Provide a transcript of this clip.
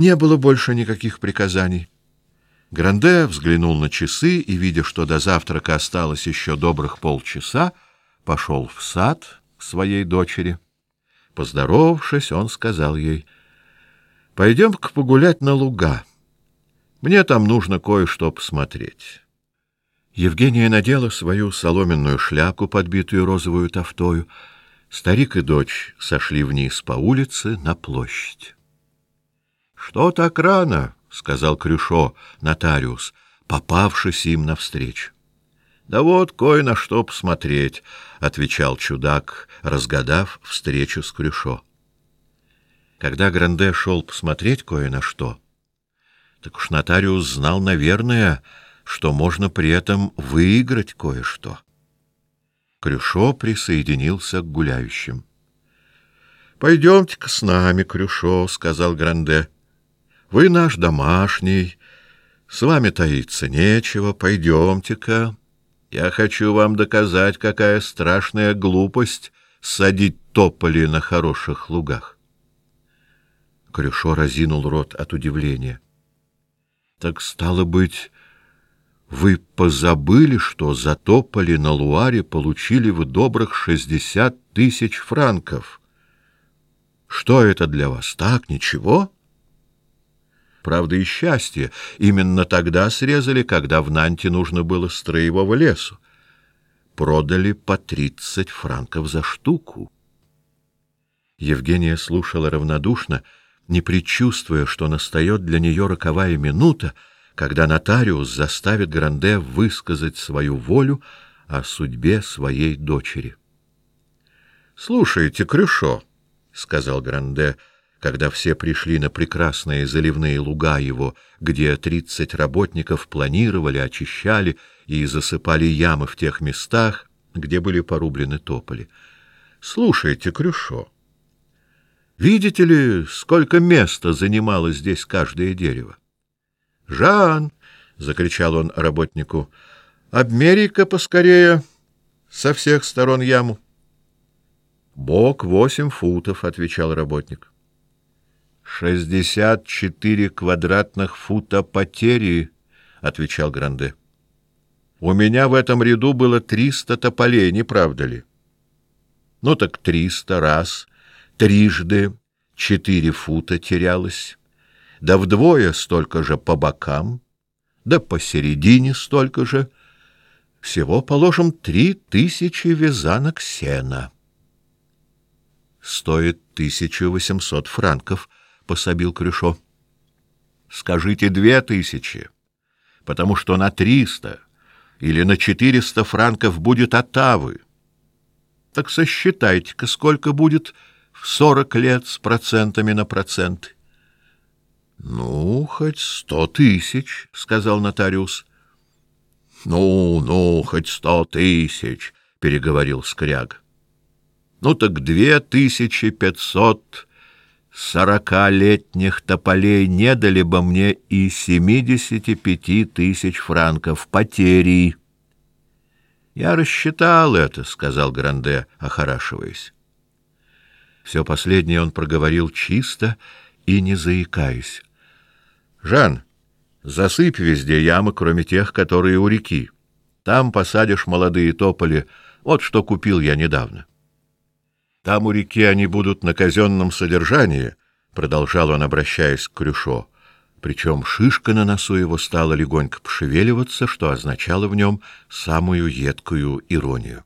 Не было больше никаких приказаний. Гранде взглянул на часы и, видя, что до завтрака осталось еще добрых полчаса, пошел в сад к своей дочери. Поздоровавшись, он сказал ей, «Пойдем-ка погулять на луга. Мне там нужно кое-что посмотреть». Евгения надела свою соломенную шляпку, подбитую розовую тофтою. Старик и дочь сошли вниз по улице на площадь. — Что так рано? — сказал Крюшо, нотариус, попавшись им навстречу. — Да вот кое на что посмотреть, — отвечал чудак, разгадав встречу с Крюшо. Когда Гранде шел посмотреть кое на что, так уж нотариус знал, наверное, что можно при этом выиграть кое-что. Крюшо присоединился к гуляющим. — Пойдемте-ка с нами, Крюшо, — сказал Гранде. — вы наш домашний, с вами таиться нечего, пойдемте-ка. Я хочу вам доказать, какая страшная глупость садить тополи на хороших лугах. Крюшо разинул рот от удивления. — Так стало быть, вы позабыли, что за тополи на Луаре получили вы добрых шестьдесят тысяч франков? Что это для вас так, ничего? — Правда, и счастье. Именно тогда срезали, когда в Нанте нужно было строевого лесу. Продали по тридцать франков за штуку. Евгения слушала равнодушно, не предчувствуя, что настает для нее роковая минута, когда нотариус заставит Гранде высказать свою волю о судьбе своей дочери. — Слушайте, Крюшо, — сказал Гранде, — когда все пришли на прекрасные заливные луга его, где тридцать работников планировали, очищали и засыпали ямы в тех местах, где были порублены тополи. Слушайте, Крюшо, видите ли, сколько места занимало здесь каждое дерево? Жан, закричал он работнику, обмери-ка поскорее со всех сторон яму. Бок восемь футов, отвечал работник. «Шестьдесят четыре квадратных фута потери», — отвечал Гранде. «У меня в этом ряду было триста тополей, не правда ли?» «Ну так триста раз, трижды четыре фута терялось, да вдвое столько же по бокам, да посередине столько же. Всего, положим, три тысячи вязанок сена». «Стоит тысячу восемьсот франков», — пособил Крюшо. Скажите две тысячи, потому что на триста или на четыреста франков будет отавы. Так сосчитайте-ка, сколько будет в сорок лет с процентами на проценты. — Ну, хоть сто тысяч, — сказал нотариус. — Ну, ну, хоть сто тысяч, — переговорил Скряг. — Ну так две тысячи пятьсот сорокалетних тополей не дали бы мне и семидесяти пяти тысяч франков потери. Я рассчитал это, сказал Гранде, охорашиваясь. Все последнее он проговорил чисто и не заикаясь. Жан, засыпь везде ямы, кроме тех, которые у реки. Там посадишь молодые тополи. Вот что купил я недавно. Там у реки они будут на казенном содержании, — продолжал он, обращаясь к Крюшо. Причем шишка на носу его стала легонько пошевеливаться, что означало в нем самую едкую иронию.